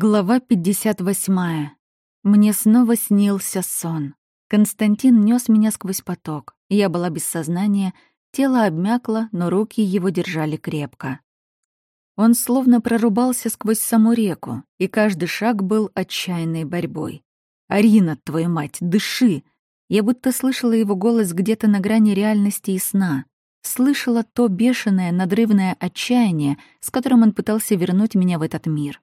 Глава 58. Мне снова снился сон. Константин нес меня сквозь поток. Я была без сознания, тело обмякло, но руки его держали крепко. Он словно прорубался сквозь саму реку, и каждый шаг был отчаянной борьбой. «Арина, твою мать, дыши!» Я будто слышала его голос где-то на грани реальности и сна. Слышала то бешеное, надрывное отчаяние, с которым он пытался вернуть меня в этот мир.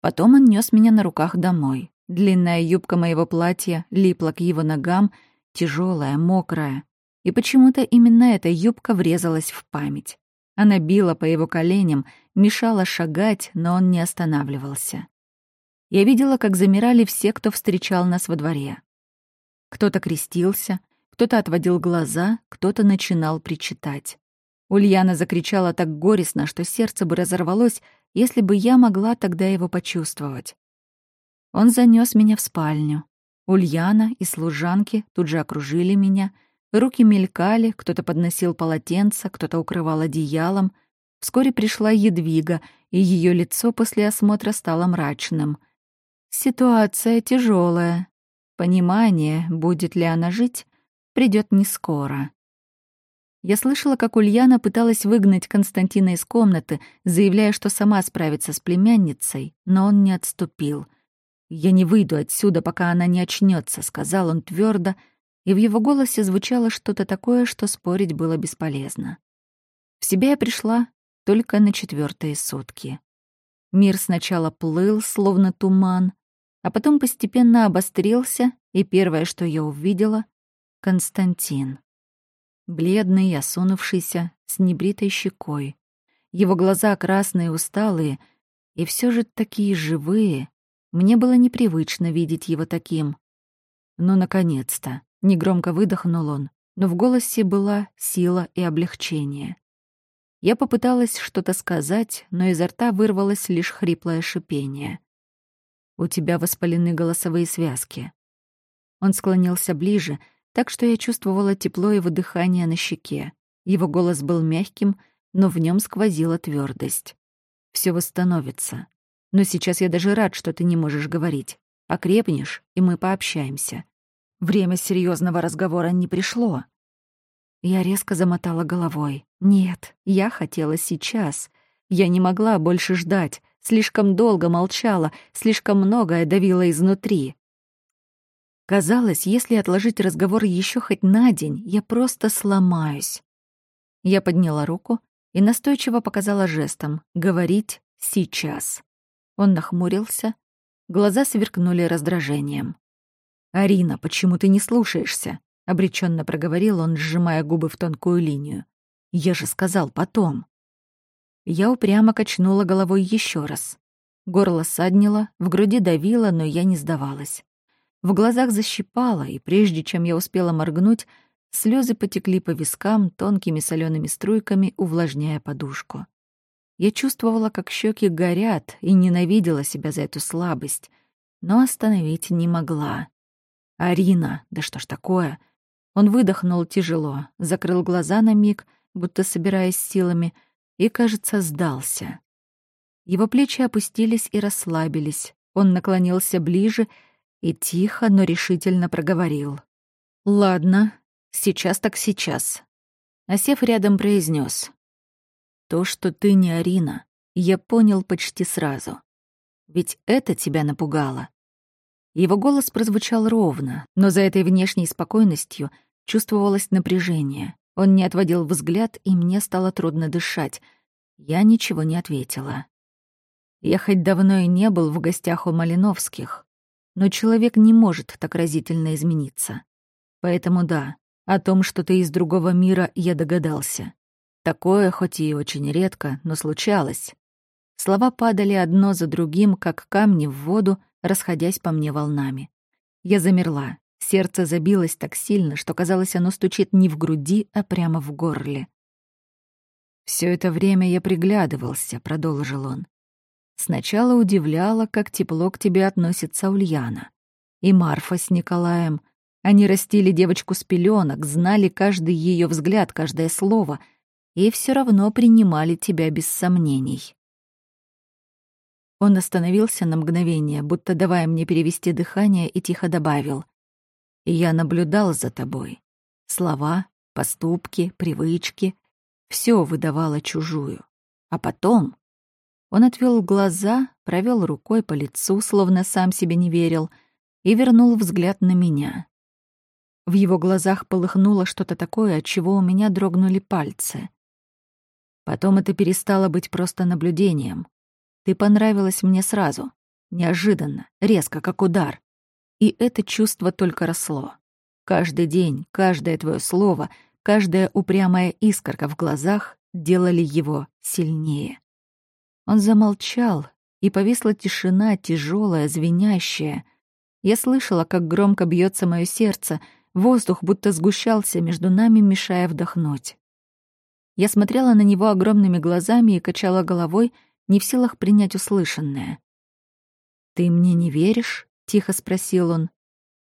Потом он нес меня на руках домой. Длинная юбка моего платья липла к его ногам, тяжелая, мокрая. И почему-то именно эта юбка врезалась в память. Она била по его коленям, мешала шагать, но он не останавливался. Я видела, как замирали все, кто встречал нас во дворе. Кто-то крестился, кто-то отводил глаза, кто-то начинал причитать. Ульяна закричала так горестно, что сердце бы разорвалось, если бы я могла тогда его почувствовать. Он занес меня в спальню. Ульяна и служанки тут же окружили меня. Руки мелькали, кто-то подносил полотенце, кто-то укрывал одеялом. Вскоре пришла Едвига, и ее лицо после осмотра стало мрачным. Ситуация тяжелая. Понимание, будет ли она жить, придет не скоро. Я слышала, как Ульяна пыталась выгнать Константина из комнаты, заявляя, что сама справится с племянницей, но он не отступил. «Я не выйду отсюда, пока она не очнется, сказал он твердо, и в его голосе звучало что-то такое, что спорить было бесполезно. В себя я пришла только на четвертые сутки. Мир сначала плыл, словно туман, а потом постепенно обострился, и первое, что я увидела — Константин бледный, осунувшийся, с небритой щекой. Его глаза красные, усталые, и все же такие живые. Мне было непривычно видеть его таким. Ну, наконец-то! Негромко выдохнул он, но в голосе была сила и облегчение. Я попыталась что-то сказать, но изо рта вырвалось лишь хриплое шипение. «У тебя воспалены голосовые связки». Он склонился ближе, так что я чувствовала тепло его дыхания на щеке. Его голос был мягким, но в нем сквозила твердость. Все восстановится. Но сейчас я даже рад, что ты не можешь говорить. Окрепнешь, и мы пообщаемся. Время серьезного разговора не пришло. Я резко замотала головой. Нет, я хотела сейчас. Я не могла больше ждать. Слишком долго молчала, слишком многое давило изнутри. Казалось, если отложить разговор еще хоть на день, я просто сломаюсь. Я подняла руку и настойчиво показала жестом «говорить сейчас». Он нахмурился, глаза сверкнули раздражением. «Арина, почему ты не слушаешься?» — обреченно проговорил он, сжимая губы в тонкую линию. «Я же сказал потом». Я упрямо качнула головой еще раз. Горло саднило, в груди давило, но я не сдавалась. В глазах защипало, и прежде чем я успела моргнуть, слезы потекли по вискам тонкими солеными струйками, увлажняя подушку. Я чувствовала, как щеки горят, и ненавидела себя за эту слабость, но остановить не могла. «Арина, да что ж такое?» Он выдохнул тяжело, закрыл глаза на миг, будто собираясь силами, и, кажется, сдался. Его плечи опустились и расслабились. Он наклонился ближе и тихо, но решительно проговорил. «Ладно, сейчас так сейчас». Осев рядом произнес: «То, что ты не Арина, я понял почти сразу. Ведь это тебя напугало». Его голос прозвучал ровно, но за этой внешней спокойностью чувствовалось напряжение. Он не отводил взгляд, и мне стало трудно дышать. Я ничего не ответила. Я хоть давно и не был в гостях у Малиновских, но человек не может так разительно измениться. Поэтому да, о том, что ты из другого мира, я догадался. Такое, хоть и очень редко, но случалось. Слова падали одно за другим, как камни в воду, расходясь по мне волнами. Я замерла. Сердце забилось так сильно, что казалось, оно стучит не в груди, а прямо в горле. Все это время я приглядывался, продолжил он. Сначала удивляло, как тепло к тебе относится Ульяна. И Марфа с Николаем. Они растили девочку с пеленок, знали каждый ее взгляд, каждое слово, и все равно принимали тебя без сомнений. Он остановился на мгновение, будто давая мне перевести дыхание, и тихо добавил. «И я наблюдал за тобой. Слова, поступки, привычки — все выдавало чужую. А потом...» Он отвел глаза, провел рукой по лицу, словно сам себе не верил, и вернул взгляд на меня. В его глазах полыхнуло что-то такое, от чего у меня дрогнули пальцы. Потом это перестало быть просто наблюдением. Ты понравилась мне сразу, неожиданно, резко, как удар. И это чувство только росло. Каждый день, каждое твое слово, каждая упрямая искорка в глазах делали его сильнее. Он замолчал, и повисла тишина, тяжелая, звенящая. Я слышала, как громко бьется мое сердце, воздух будто сгущался между нами, мешая вдохнуть. Я смотрела на него огромными глазами и качала головой, не в силах принять услышанное. «Ты мне не веришь?» — тихо спросил он.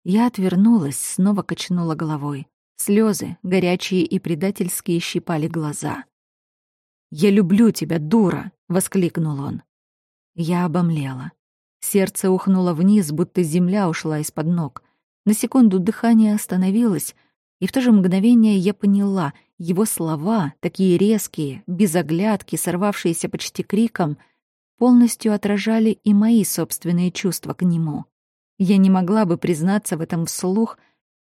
Я отвернулась, снова качнула головой. Слезы, горячие и предательские, щипали глаза. «Я люблю тебя, дура!» — воскликнул он. Я обомлела. Сердце ухнуло вниз, будто земля ушла из-под ног. На секунду дыхание остановилось, и в то же мгновение я поняла, его слова, такие резкие, без оглядки, сорвавшиеся почти криком, полностью отражали и мои собственные чувства к нему. Я не могла бы признаться в этом вслух,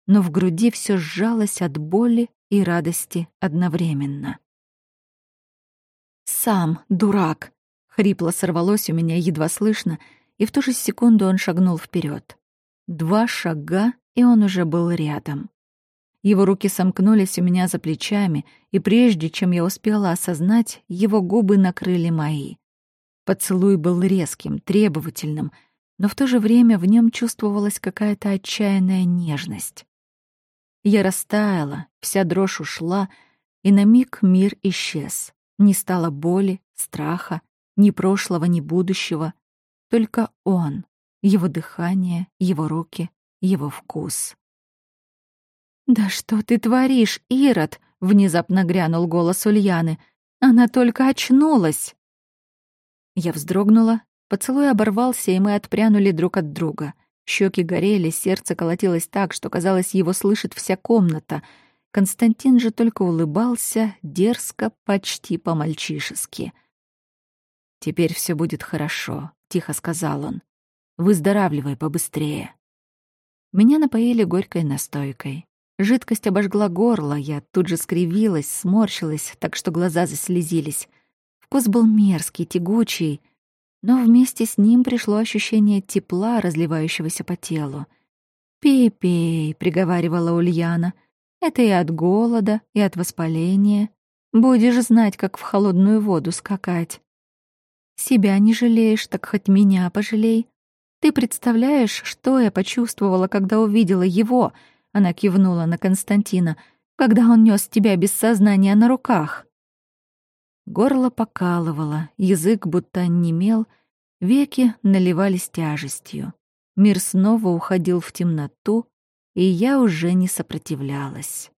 но в груди все сжалось от боли и радости одновременно. «Сам, дурак!» — хрипло сорвалось у меня едва слышно, и в ту же секунду он шагнул вперед. Два шага, и он уже был рядом. Его руки сомкнулись у меня за плечами, и прежде чем я успела осознать, его губы накрыли мои. Поцелуй был резким, требовательным, но в то же время в нем чувствовалась какая-то отчаянная нежность. Я растаяла, вся дрожь ушла, и на миг мир исчез. Не стало боли, страха, ни прошлого, ни будущего. Только он, его дыхание, его руки, его вкус. «Да что ты творишь, Ирод?» — внезапно грянул голос Ульяны. «Она только очнулась!» Я вздрогнула, поцелуй оборвался, и мы отпрянули друг от друга. Щеки горели, сердце колотилось так, что, казалось, его слышит вся комната. Константин же только улыбался, дерзко, почти по-мальчишески. «Теперь все будет хорошо», — тихо сказал он. «Выздоравливай побыстрее». Меня напоили горькой настойкой. Жидкость обожгла горло, я тут же скривилась, сморщилась, так что глаза заслезились. Вкус был мерзкий, тягучий, но вместе с ним пришло ощущение тепла, разливающегося по телу. «Пей-пей», — приговаривала Ульяна, — «это и от голода, и от воспаления. Будешь знать, как в холодную воду скакать. Себя не жалеешь, так хоть меня пожалей. Ты представляешь, что я почувствовала, когда увидела его — она кивнула на Константина. «Когда он нес тебя без сознания на руках?» Горло покалывало, язык будто онемел, веки наливались тяжестью. Мир снова уходил в темноту, и я уже не сопротивлялась.